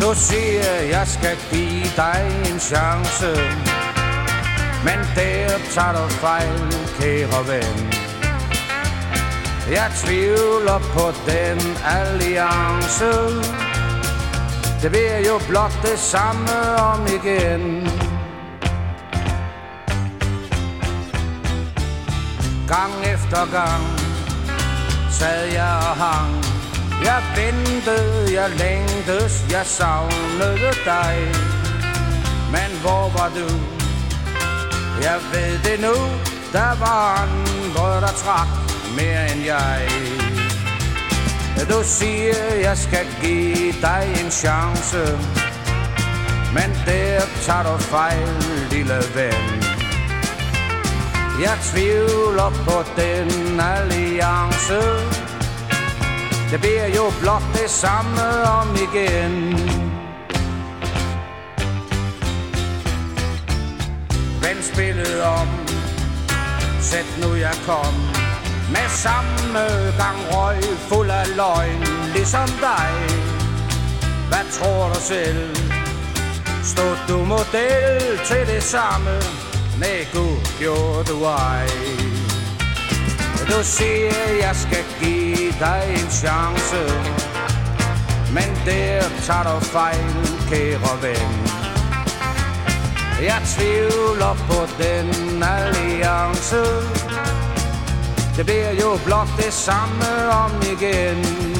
Du siger, jeg skal give dig en chance. Men der tager du fejl, kære ven. Jeg tvivler på den alliance. Det bliver jo blot det samme om igen. Gang efter gang sad jeg og hang. Jeg ventede, jeg længtes, jeg savnede dig. Men hvor var du? Jeg ved det nu, der var andre, der trak mere end jeg. Du siger, jeg skal give dig en chance. Men der tager du fejl, lille ven. Jeg tvivler på den alene det bliver jo blot det samme om igen. Vend spillet om. Sæt nu jeg kom. Med samme gang røg Fuld af løgn Ligesom dig. Hvad tror du selv? Stod du model til det samme? Nej, Gud gjorde du ej. Du siger, jeg skal give dig en chance Men der tager du fejl, kære ven. Jeg tvivler på den alliance. Det bliver jo blot det samme om igen.